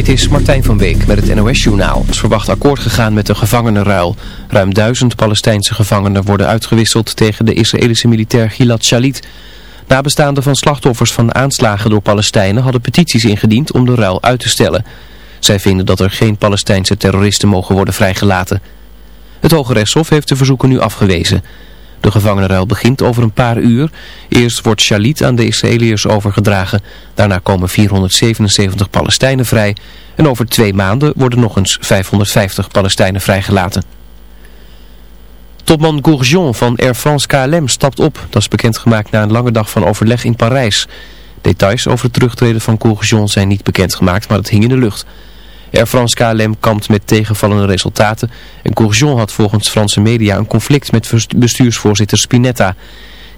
Dit is Martijn van Beek met het NOS-journaal. Het is verwacht akkoord gegaan met de gevangenenruil. Ruim duizend Palestijnse gevangenen worden uitgewisseld tegen de Israëlische militair Gilad Shalit. Nabestaanden van slachtoffers van aanslagen door Palestijnen hadden petities ingediend om de ruil uit te stellen. Zij vinden dat er geen Palestijnse terroristen mogen worden vrijgelaten. Het Hoge Rechtshof heeft de verzoeken nu afgewezen. De gevangenenruil begint over een paar uur. Eerst wordt Shalit aan de Israëliërs overgedragen. Daarna komen 477 Palestijnen vrij. En over twee maanden worden nog eens 550 Palestijnen vrijgelaten. Topman Gourjon van Air France KLM stapt op. Dat is bekendgemaakt na een lange dag van overleg in Parijs. Details over het terugtreden van Gourjon zijn niet bekendgemaakt, maar het hing in de lucht. Air France KLM kampt met tegenvallende resultaten en Courgeon had volgens Franse media een conflict met bestuursvoorzitter Spinetta.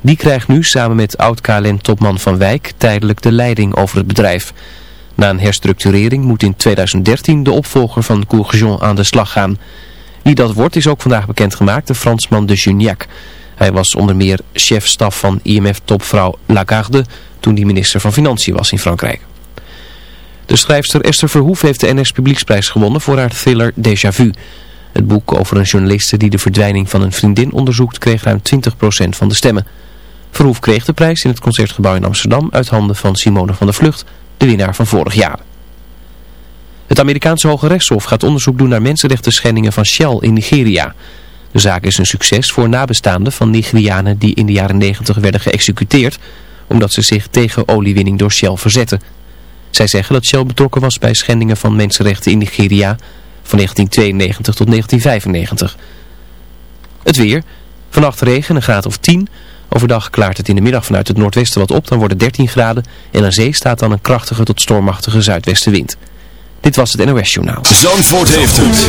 Die krijgt nu samen met oud-KLM-topman Van Wijk tijdelijk de leiding over het bedrijf. Na een herstructurering moet in 2013 de opvolger van Courgeon aan de slag gaan. Wie dat wordt is ook vandaag bekendgemaakt, de Fransman de Juniac. Hij was onder meer chef-staf van IMF-topvrouw Lagarde toen die minister van Financiën was in Frankrijk. De schrijfster Esther Verhoef heeft de NS Publieksprijs gewonnen voor haar thriller Déjà Vu. Het boek over een journaliste die de verdwijning van een vriendin onderzoekt kreeg ruim 20% van de stemmen. Verhoef kreeg de prijs in het Concertgebouw in Amsterdam uit handen van Simone van der Vlucht, de winnaar van vorig jaar. Het Amerikaanse Hoge Rechtshof gaat onderzoek doen naar mensenrechten schendingen van Shell in Nigeria. De zaak is een succes voor nabestaanden van Nigerianen die in de jaren 90 werden geëxecuteerd omdat ze zich tegen oliewinning door Shell verzetten. Zij zeggen dat Shell betrokken was bij schendingen van mensenrechten in Nigeria van 1992 tot 1995. Het weer. Vannacht regen, een graad of 10. Overdag klaart het in de middag vanuit het noordwesten wat op, dan wordt het 13 graden. En aan zee staat dan een krachtige tot stormachtige zuidwestenwind. Dit was het NOS Journaal. Zandvoort heeft het.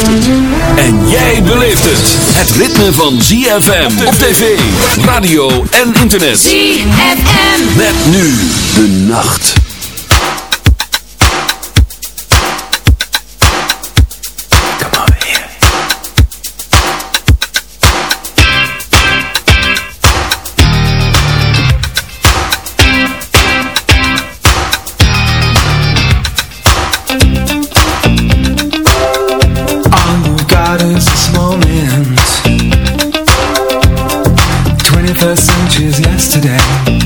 En jij beleeft het. Het ritme van ZFM op tv, radio en internet. ZFM. Met nu de nacht. Me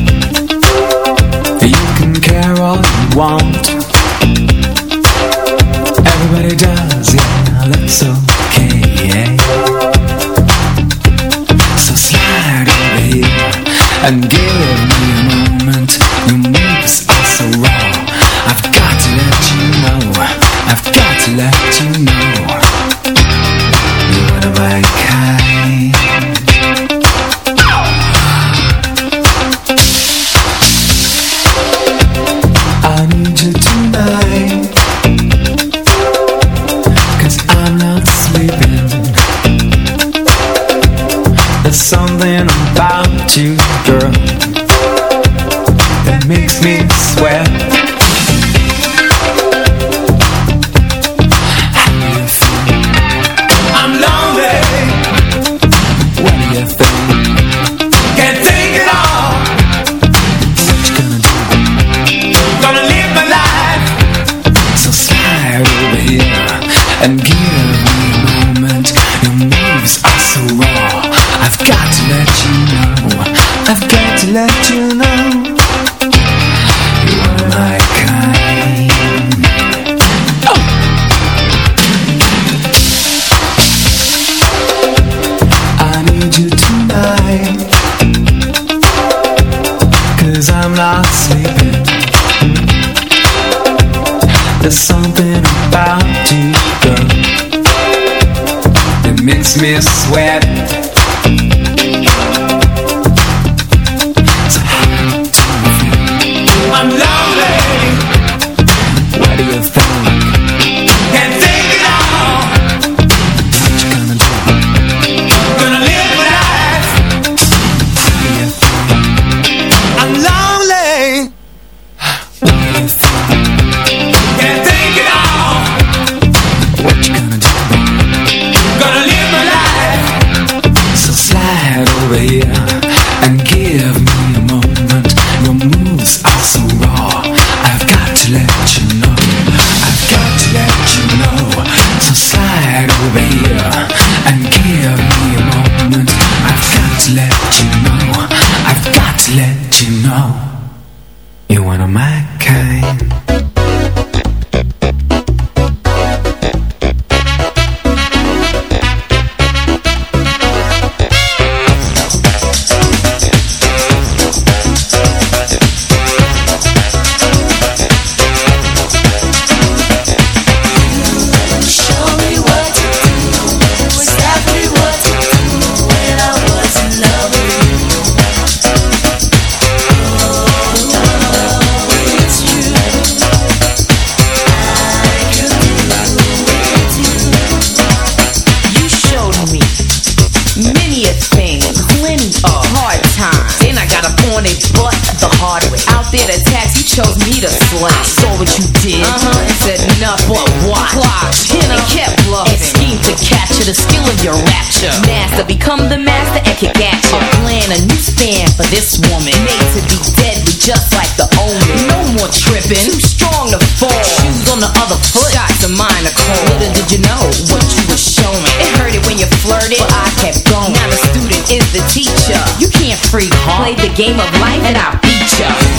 what you did. Uh-huh. And said nothing but what? Clocked. You. And kept bluffing. And schemed to capture the skill of your rapture. Master, become the master and kick at you. Plan a new stand for this woman. Made to be deadly just like the only. No more tripping. Too strong to fall. Shoes on the other foot. Shots of mine are cold. Little did you know what you were showing. It hurted when you flirted, but I kept going. Now the student is the teacher. You can't freak, huh? Play the game of life and I beat you.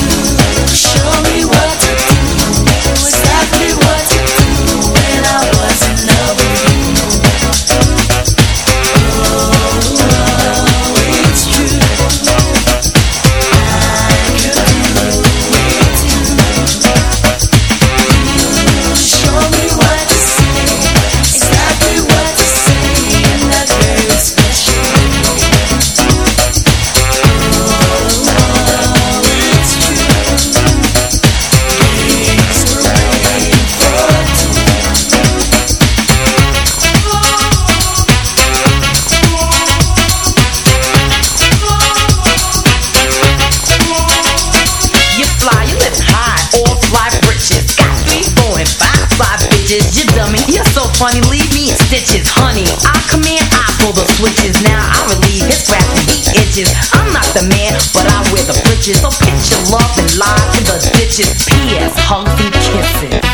switches. Now I relieve his crafty itches. I'm not the man, but I wear the britches. So pitch your love and lie to the ditches. P.S. Humpty kisses.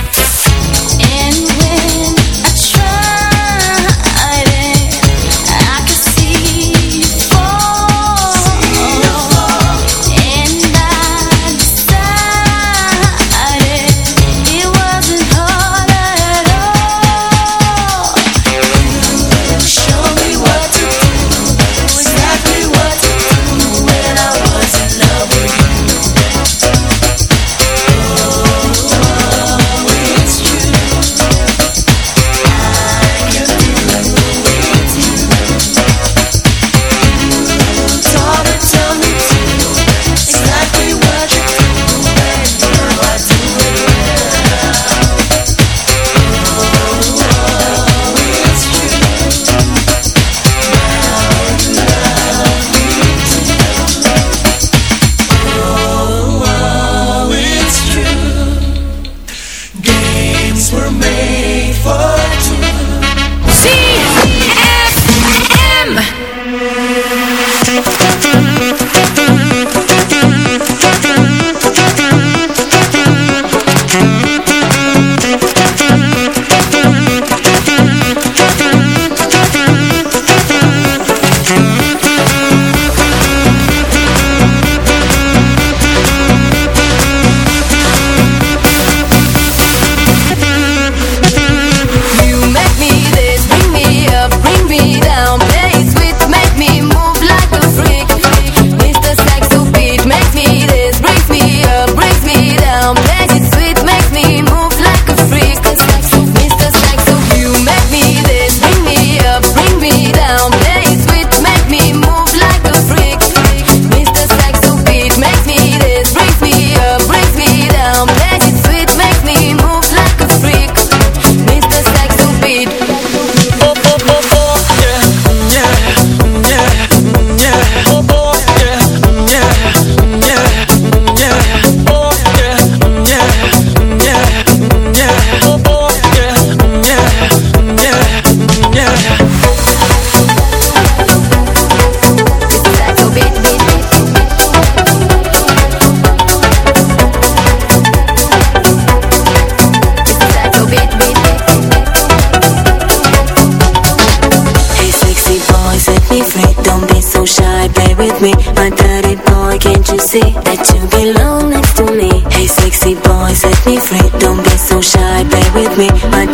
Me. My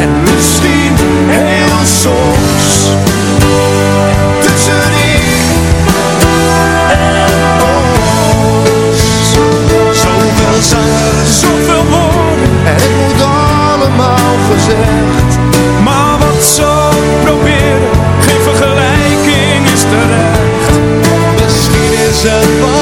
en misschien heel soms. Tussen ik en ons. Zoveel zang, Zoveel woorden, en het moet allemaal gezegd. maar wat zo proberen Geen vergelijking is terecht Misschien is het wat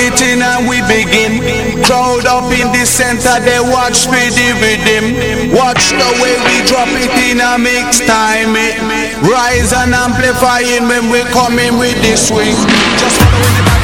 beating and we begin. Crowd up in the center, they watch me with him Watch the way we drop it in a mix time it. Rise and amplify it when we coming with the swing. Just follow the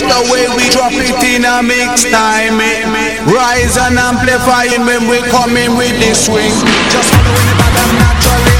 the way we drop it in a mix time. Rise and amplifying when we coming with the swing. Just following it back naturally.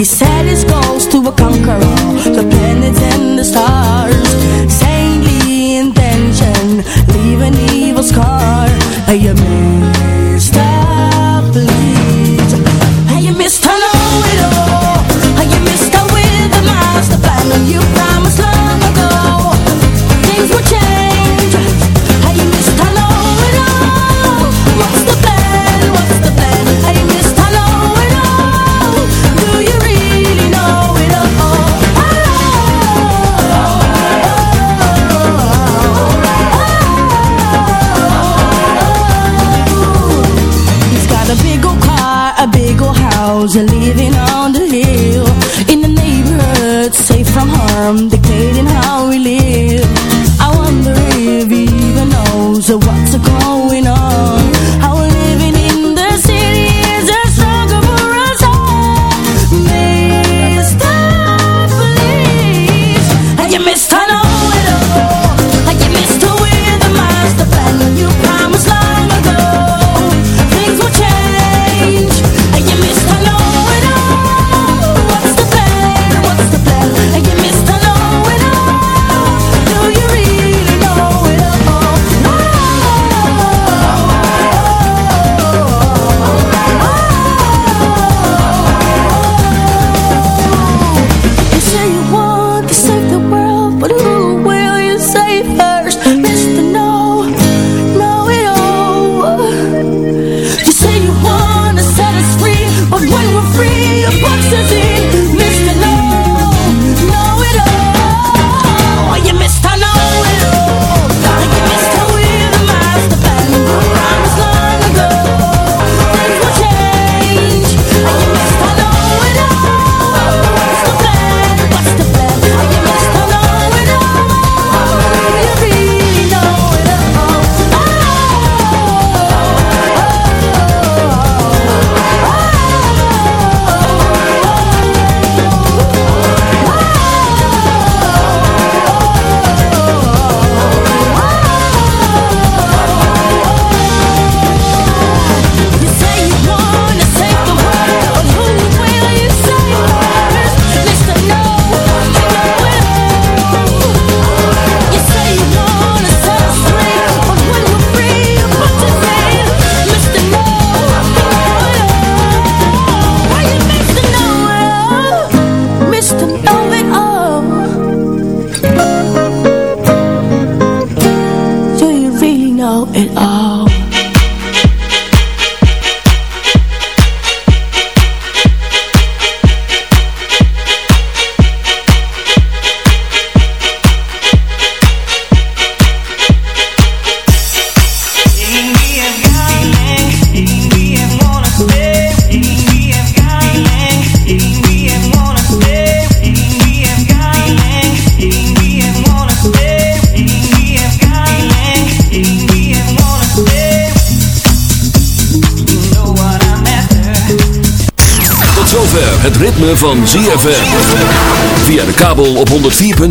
He set his goals to conquer all The planets and the stars Saintly intention evil scar Are you Mr. Please? Are you Mr. Are you Mr. You